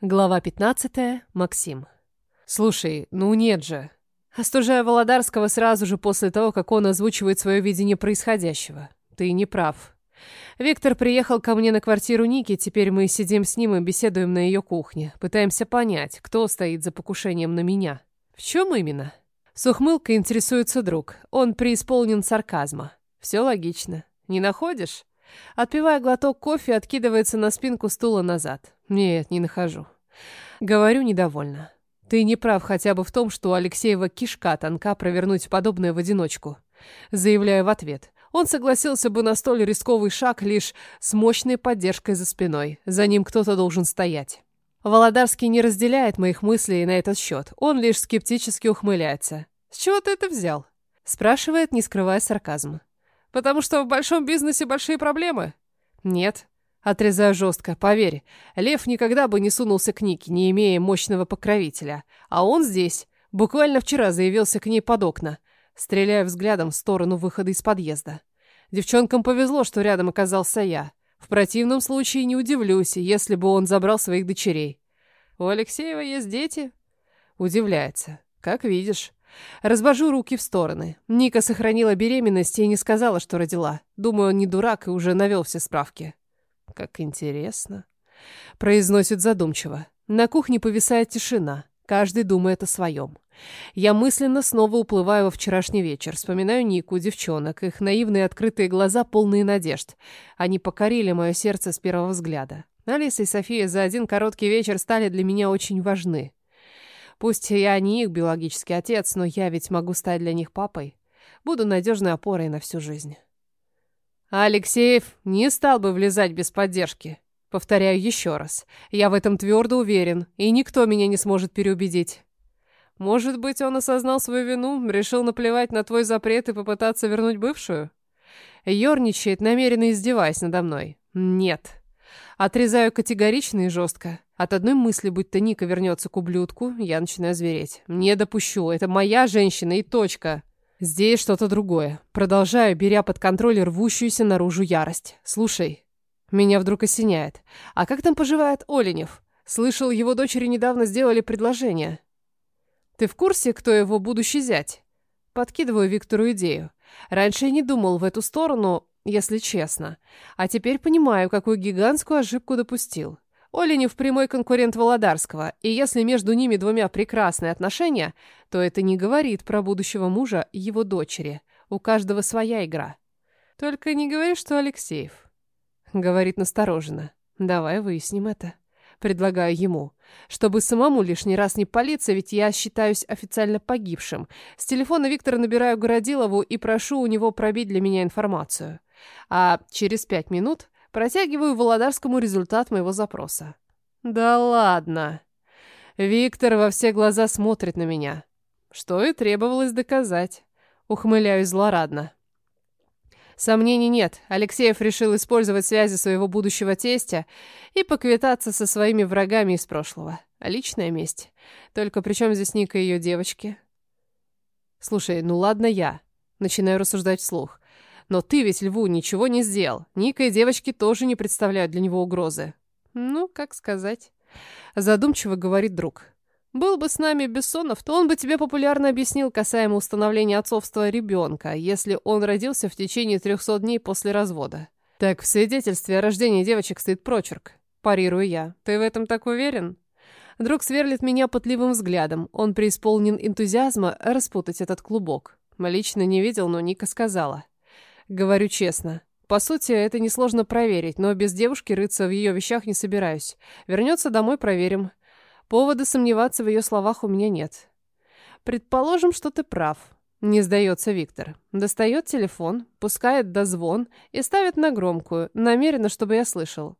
Глава 15. Максим. Слушай, ну нет же. Остужаю Володарского сразу же после того, как он озвучивает свое видение происходящего. Ты не прав. Виктор приехал ко мне на квартиру Ники, теперь мы сидим с ним и беседуем на ее кухне. Пытаемся понять, кто стоит за покушением на меня. В чем именно? С ухмылкой интересуется друг. Он преисполнен сарказма. Все логично. Не находишь? Отпивая глоток кофе, откидывается на спинку стула назад. Нет, не нахожу. Говорю недовольно. Ты не прав хотя бы в том, что у Алексеева кишка тонка провернуть подобное в одиночку. Заявляю в ответ. Он согласился бы на столь рисковый шаг лишь с мощной поддержкой за спиной. За ним кто-то должен стоять. Володарский не разделяет моих мыслей на этот счет. Он лишь скептически ухмыляется. «С чего ты это взял?» Спрашивает, не скрывая сарказма. «Потому что в большом бизнесе большие проблемы?» «Нет». Отрезаю жестко. Поверь, Лев никогда бы не сунулся к Нике, не имея мощного покровителя. А он здесь. Буквально вчера заявился к ней под окна. Стреляя взглядом в сторону выхода из подъезда. Девчонкам повезло, что рядом оказался я. В противном случае не удивлюсь, если бы он забрал своих дочерей. У Алексеева есть дети? Удивляется. Как видишь. Развожу руки в стороны. Ника сохранила беременность и не сказала, что родила. Думаю, он не дурак и уже навел все справки. Как интересно. Произносит задумчиво. На кухне повисает тишина. Каждый думает о своем. Я мысленно снова уплываю во вчерашний вечер. Вспоминаю Нику, девчонок, их наивные открытые глаза, полные надежд. Они покорили мое сердце с первого взгляда. Алиса и София за один короткий вечер стали для меня очень важны. Пусть я не их биологический отец, но я ведь могу стать для них папой. Буду надежной опорой на всю жизнь. Алексеев не стал бы влезать без поддержки. Повторяю еще раз. Я в этом твердо уверен, и никто меня не сможет переубедить. Может быть, он осознал свою вину, решил наплевать на твой запрет и попытаться вернуть бывшую? Ёрничает, намеренно издеваясь надо мной. Нет. Отрезаю категорично и жестко. От одной мысли, будто Ника вернется к ублюдку, я начинаю звереть. Не допущу, это моя женщина и точка. Здесь что-то другое. Продолжаю, беря под контроль рвущуюся наружу ярость. Слушай, меня вдруг осеняет. А как там поживает Оленев? Слышал, его дочери недавно сделали предложение. Ты в курсе, кто его будущий зять? Подкидываю Виктору идею. Раньше я не думал в эту сторону, если честно. А теперь понимаю, какую гигантскую ошибку допустил. Оленев прямой конкурент Володарского, и если между ними двумя прекрасные отношения, то это не говорит про будущего мужа его дочери. У каждого своя игра. Только не говори, что Алексеев. Говорит настороженно. Давай выясним это. Предлагаю ему. Чтобы самому лишний раз не палиться, ведь я считаюсь официально погибшим. С телефона Виктора набираю Городилову и прошу у него пробить для меня информацию. А через пять минут Протягиваю Володарскому результат моего запроса. Да ладно. Виктор во все глаза смотрит на меня. Что и требовалось доказать. Ухмыляюсь злорадно. Сомнений нет. Алексеев решил использовать связи своего будущего тестя и поквитаться со своими врагами из прошлого. Личная месть. Только при чем здесь Ника и ее девочки? Слушай, ну ладно я. Начинаю рассуждать вслух. Но ты ведь Льву ничего не сделал. Ника и девочки тоже не представляют для него угрозы. Ну, как сказать. Задумчиво говорит друг. Был бы с нами Бессонов, то он бы тебе популярно объяснил касаемо установления отцовства ребенка, если он родился в течение 300 дней после развода. Так в свидетельстве о рождении девочек стоит прочерк. Парирую я. Ты в этом так уверен? Друг сверлит меня пытливым взглядом. Он преисполнен энтузиазма распутать этот клубок. Лично не видел, но Ника сказала. Говорю честно. По сути, это несложно проверить, но без девушки рыться в ее вещах не собираюсь. Вернется домой, проверим. Повода сомневаться в ее словах у меня нет. Предположим, что ты прав. Не сдается Виктор. Достает телефон, пускает дозвон и ставит на громкую, намеренно, чтобы я слышал.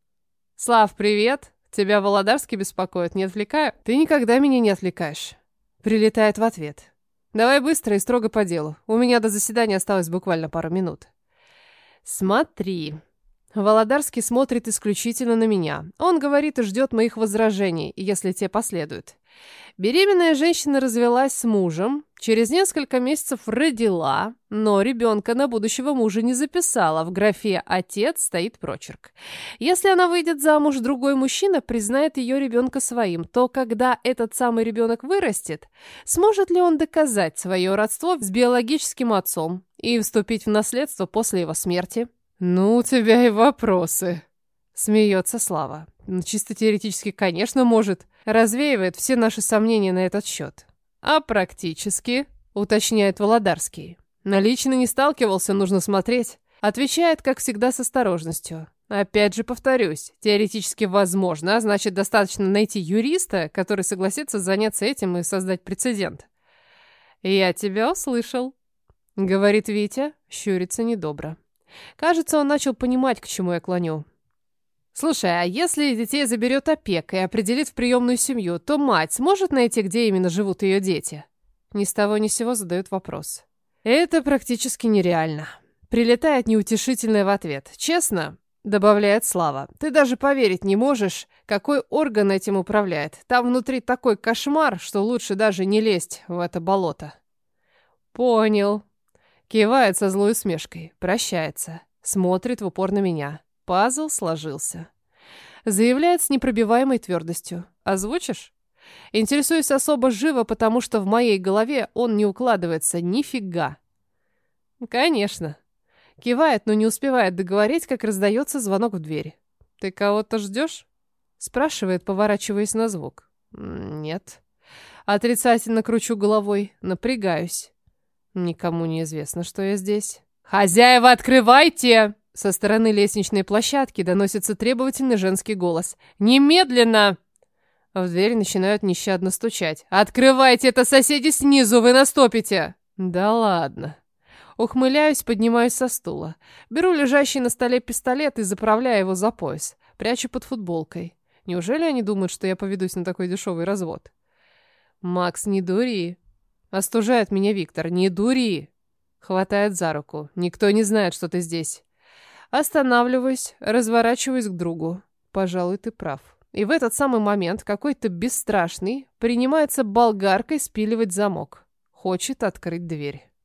«Слав, привет! Тебя Володарский беспокоит, не отвлекаю?» «Ты никогда меня не отвлекаешь». Прилетает в ответ. «Давай быстро и строго по делу. У меня до заседания осталось буквально пару минут». «Смотри». Володарский смотрит исключительно на меня. Он говорит и ждет моих возражений, если те последуют. Беременная женщина развелась с мужем, Через несколько месяцев родила, но ребенка на будущего мужа не записала. В графе «отец» стоит прочерк. Если она выйдет замуж, другой мужчина признает ее ребенка своим, то когда этот самый ребенок вырастет, сможет ли он доказать свое родство с биологическим отцом и вступить в наследство после его смерти? «Ну, у тебя и вопросы», — смеется Слава. «Ну, чисто теоретически, конечно, может. Развеивает все наши сомнения на этот счет. «А практически?» — уточняет Володарский. «Налично не сталкивался, нужно смотреть». Отвечает, как всегда, с осторожностью. Опять же повторюсь, теоретически возможно, а значит, достаточно найти юриста, который согласится заняться этим и создать прецедент. «Я тебя услышал», — говорит Витя, щурится недобро. Кажется, он начал понимать, к чему я клоню. Слушай, а если детей заберет опека и определит в приемную семью, то мать сможет найти, где именно живут ее дети? Ни с того ни с сего задают вопрос. Это практически нереально. Прилетает неутешительное в ответ. Честно, добавляет Слава, ты даже поверить не можешь, какой орган этим управляет. Там внутри такой кошмар, что лучше даже не лезть в это болото. Понял. Кивает со злой усмешкой, прощается, смотрит в упор на меня. Пазл сложился. Заявляет с непробиваемой твердостью. Озвучишь? Интересуюсь особо живо, потому что в моей голове он не укладывается нифига. Конечно. Кивает, но не успевает договорить, как раздается звонок в дверь. «Ты кого-то ждешь?» Спрашивает, поворачиваясь на звук. «Нет». Отрицательно кручу головой, напрягаюсь. Никому не известно, что я здесь. «Хозяева, открывайте!» Со стороны лестничной площадки доносится требовательный женский голос. «Немедленно!» В дверь начинают нещадно стучать. «Открывайте, это соседи снизу, вы настопите!» «Да ладно!» Ухмыляюсь, поднимаюсь со стула. Беру лежащий на столе пистолет и заправляю его за пояс. Прячу под футболкой. Неужели они думают, что я поведусь на такой дешевый развод? «Макс, не дури!» Остужает меня Виктор. «Не дури!» Хватает за руку. «Никто не знает, что ты здесь. Останавливаюсь, разворачиваюсь к другу. Пожалуй, ты прав. И в этот самый момент какой-то бесстрашный принимается болгаркой спиливать замок. Хочет открыть дверь.